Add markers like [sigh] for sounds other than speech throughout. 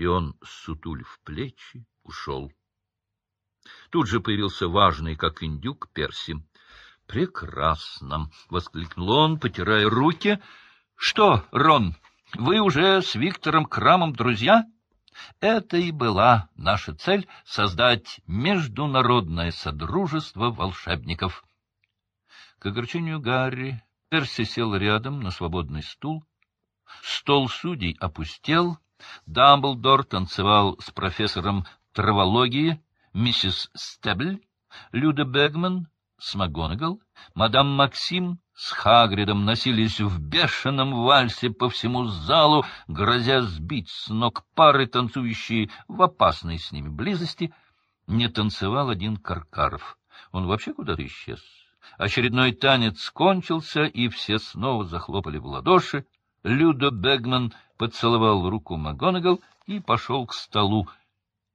и он, сутулив плечи, ушел. Тут же появился важный, как индюк, Перси. «Прекрасно!» — воскликнул он, потирая руки. «Что, Рон, вы уже с Виктором Крамом друзья?» Это и была наша цель — создать международное содружество волшебников. К огорчению Гарри Перси сел рядом на свободный стул. Стол судей опустел. Дамблдор танцевал с профессором травологии, миссис Стебль, Люда Бегман с МакГонагал, мадам Максим с Хагридом носились в бешеном вальсе по всему залу, грозя сбить с ног пары, танцующие в опасной с ними близости. Не танцевал один Каркаров. Он вообще куда-то исчез. Очередной танец кончился, и все снова захлопали в ладоши. Людо Бегман поцеловал руку МакГонагал и пошел к столу.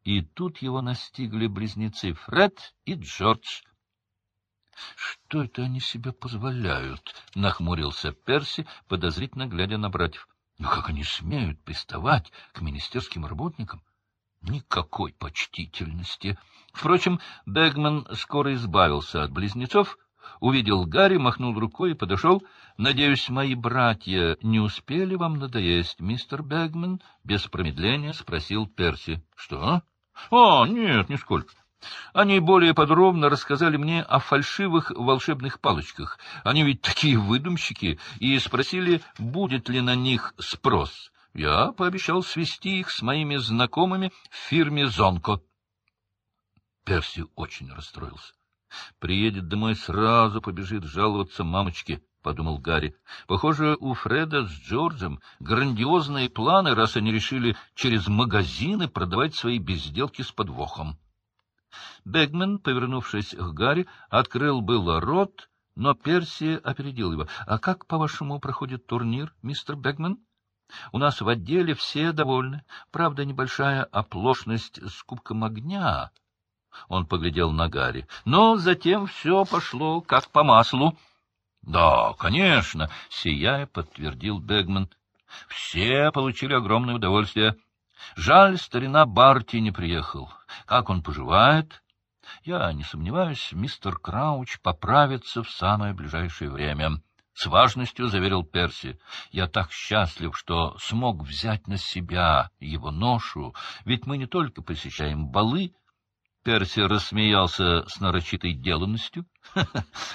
И тут его настигли близнецы Фред и Джордж —— Что это они себе позволяют? — нахмурился Перси, подозрительно глядя на братьев. — Ну как они смеют приставать к министерским работникам? Никакой почтительности. Впрочем, Бегман скоро избавился от близнецов, увидел Гарри, махнул рукой и подошел. — Надеюсь, мои братья не успели вам надоесть, мистер Бегман? — без промедления спросил Перси. — Что? — О, нет, нисколько. Они более подробно рассказали мне о фальшивых волшебных палочках. Они ведь такие выдумщики, и спросили, будет ли на них спрос. Я пообещал свести их с моими знакомыми в фирме «Зонко». Перси очень расстроился. Приедет домой, сразу побежит жаловаться мамочке, — подумал Гарри. Похоже, у Фреда с Джорджем грандиозные планы, раз они решили через магазины продавать свои безделки с подвохом. Бегман, повернувшись к Гарри, открыл было рот, но Перси опередил его. — А как, по-вашему, проходит турнир, мистер Бегман? — У нас в отделе все довольны. Правда, небольшая оплошность с кубком огня. Он поглядел на Гарри. Но затем все пошло как по маслу. — Да, конечно, — сияя, подтвердил Бегман. — Все получили огромное удовольствие. Жаль, старина Барти не приехал. Как он поживает? Я не сомневаюсь, мистер Крауч поправится в самое ближайшее время. С важностью заверил Перси. Я так счастлив, что смог взять на себя его ношу, ведь мы не только посещаем балы, Перси рассмеялся с нарочитой деланностью. [laughs]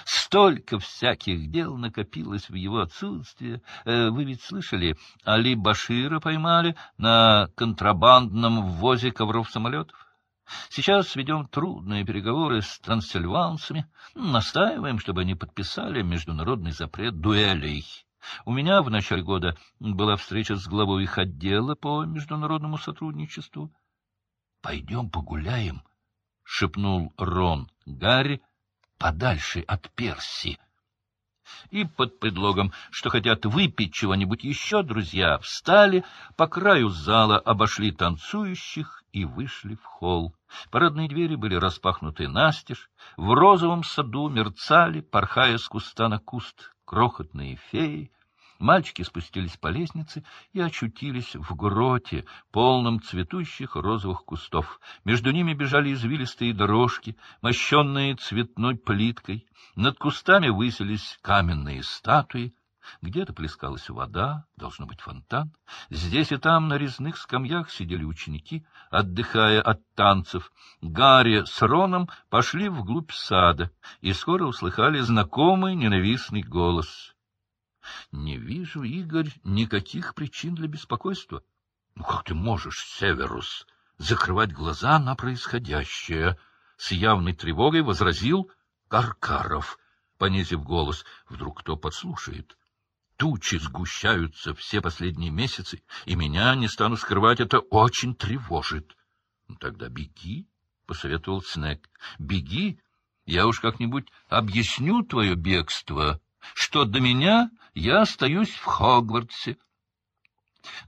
Столько всяких дел накопилось в его отсутствие. Э, вы ведь слышали, Али Башира поймали на контрабандном ввозе ковров-самолетов? Сейчас ведем трудные переговоры с трансильванцами, настаиваем, чтобы они подписали международный запрет дуэлей. У меня в начале года была встреча с главой их отдела по международному сотрудничеству. — Пойдем погуляем, — шепнул Рон Гарри, — подальше от Перси. И под предлогом, что хотят выпить чего-нибудь еще, друзья встали, по краю зала обошли танцующих и вышли в холл. Парадные двери были распахнуты настежь, в розовом саду мерцали, порхая с куста на куст, крохотные феи, Мальчики спустились по лестнице и очутились в гроте, полном цветущих розовых кустов. Между ними бежали извилистые дорожки, мощенные цветной плиткой. Над кустами высились каменные статуи. Где-то плескалась вода, должно быть фонтан. Здесь и там на резных скамьях сидели ученики, отдыхая от танцев. Гарри с Роном пошли вглубь сада и скоро услыхали знакомый ненавистный голос —— Не вижу, Игорь, никаких причин для беспокойства. — Ну как ты можешь, Северус, закрывать глаза на происходящее? С явной тревогой возразил Каркаров, понизив голос. Вдруг кто подслушает? Тучи сгущаются все последние месяцы, и меня, не стану скрывать, это очень тревожит. Ну, — Тогда беги, — посоветовал Снег. — Беги, я уж как-нибудь объясню твое бегство. Что до меня, я остаюсь в Хогвартсе.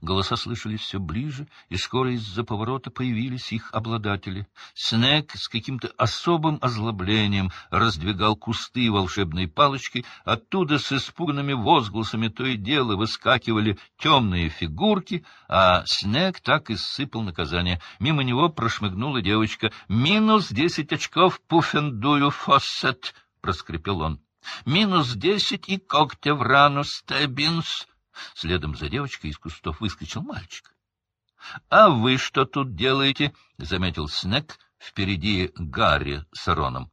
Голоса слышались все ближе, и скоро из-за поворота появились их обладатели. Снег с каким-то особым озлоблением раздвигал кусты волшебной палочкой, оттуда с испуганными возгласами то и дело выскакивали темные фигурки, а Снег так и сыпал наказание. Мимо него прошмыгнула девочка. «Минус десять очков Пуффендую Фоссет!» — проскрипел он. «Минус десять и когтя в рану Стеббинс!» Следом за девочкой из кустов выскочил мальчик. — А вы что тут делаете? — заметил Снег впереди Гарри с Ароном.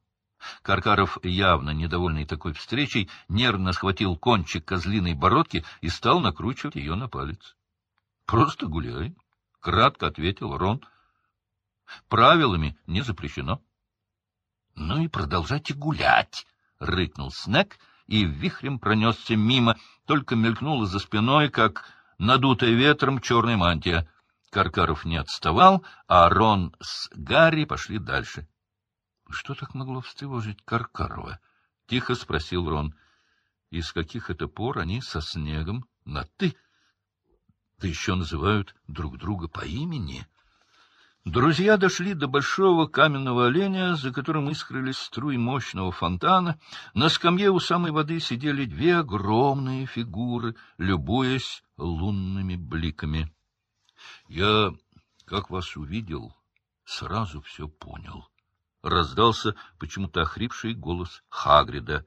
Каркаров, явно недовольный такой встречей, нервно схватил кончик козлиной бородки и стал накручивать ее на палец. — Просто гуляй, — кратко ответил Рон. — Правилами не запрещено. — Ну и продолжайте гулять, — рыкнул Снег и вихрем пронесся мимо, только мелькнула за спиной, как надутая ветром черная мантия. Каркаров не отставал, а Рон с Гарри пошли дальше. — Что так могло встревожить Каркарова? — тихо спросил Рон. — Из каких это пор они со снегом на «ты»? Да еще называют друг друга по имени. — Друзья дошли до большого каменного оленя, за которым искрылись струи мощного фонтана. На скамье у самой воды сидели две огромные фигуры, любуясь лунными бликами. — Я, как вас увидел, сразу все понял. Раздался почему-то охрипший голос Хагрида.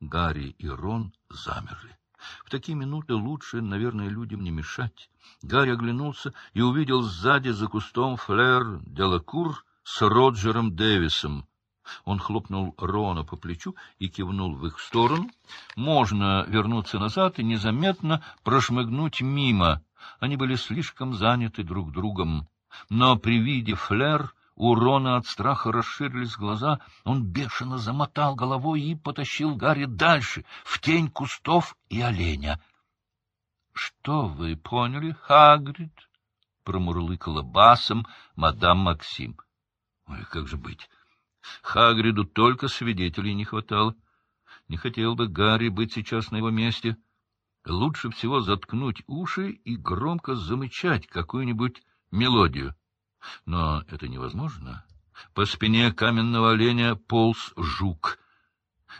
Гарри и Рон замерли. В такие минуты лучше, наверное, людям не мешать. Гарри оглянулся и увидел сзади за кустом Флэр Делакур с Роджером Дэвисом. Он хлопнул Рона по плечу и кивнул в их сторону. Можно вернуться назад и незаметно прошмыгнуть мимо. Они были слишком заняты друг другом. Но при виде Флэр у Рона от страха расширились глаза, он бешено замотал головой и потащил Гарри дальше, в тень кустов и оленя. — Что вы поняли, Хагрид? — промурлыкала басом мадам Максим. — Ой, как же быть? Хагриду только свидетелей не хватало. Не хотел бы Гарри быть сейчас на его месте. Лучше всего заткнуть уши и громко замычать какую-нибудь мелодию. Но это невозможно. По спине каменного оленя полз жук.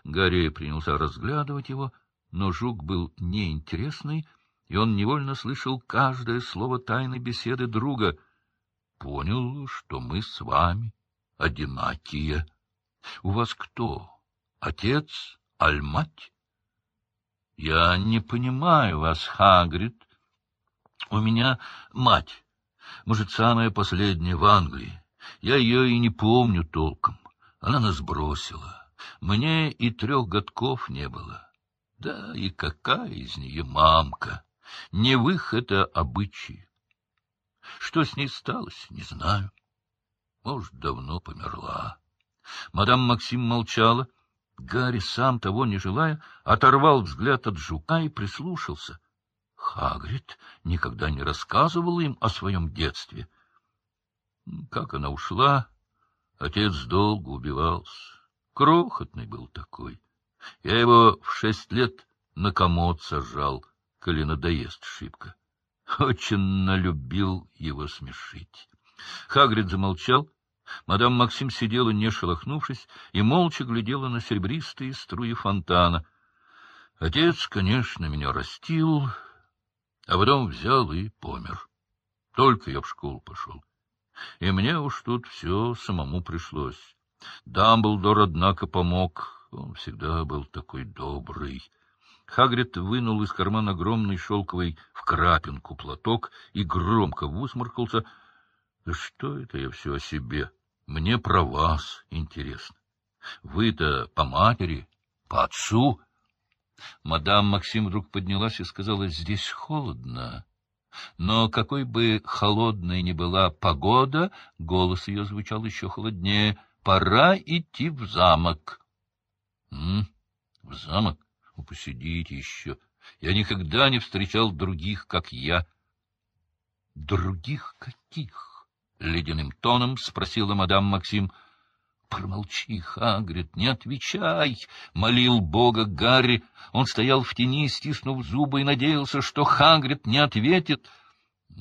Гарри принялся разглядывать его, но жук был неинтересный, и он невольно слышал каждое слово тайной беседы друга. Понял, что мы с вами одинакие. У вас кто? Отец, аль мать? Я не понимаю вас, Хагрид. У меня мать. Может, самая последняя в Англии. Я ее и не помню толком. Она нас бросила. Мне и трех годков не было. Да и какая из нее мамка! Не в их это обычаи. Что с ней сталось, не знаю. Может, давно померла. Мадам Максим молчала. Гарри, сам того не желая, оторвал взгляд от жука и прислушался — Хагрид никогда не рассказывал им о своем детстве. Как она ушла, отец долго убивался. Крохотный был такой. Я его в шесть лет на комод сажал, коли надоест шибко. Очень налюбил его смешить. Хагрид замолчал. Мадам Максим сидела, не шелохнувшись, и молча глядела на серебристые струи фонтана. Отец, конечно, меня растил, а потом взял и помер. Только я в школу пошел. И мне уж тут все самому пришлось. Дамблдор, однако, помог. Он всегда был такой добрый. Хагрид вынул из кармана огромный шелковый в крапинку платок и громко высморкался. Да что это я все о себе? Мне про вас интересно. Вы-то по матери, по отцу Мадам Максим вдруг поднялась и сказала, здесь холодно. Но какой бы холодной ни была погода, голос ее звучал еще холоднее. Пора идти в замок.? В замок? Ну, посидите еще. Я никогда не встречал других, как я. — Других каких? — ледяным тоном спросила мадам Максим. — Промолчи, Хагрид, не отвечай, — молил Бога Гарри. Он стоял в тени, стиснув зубы, и надеялся, что Хагрид не ответит —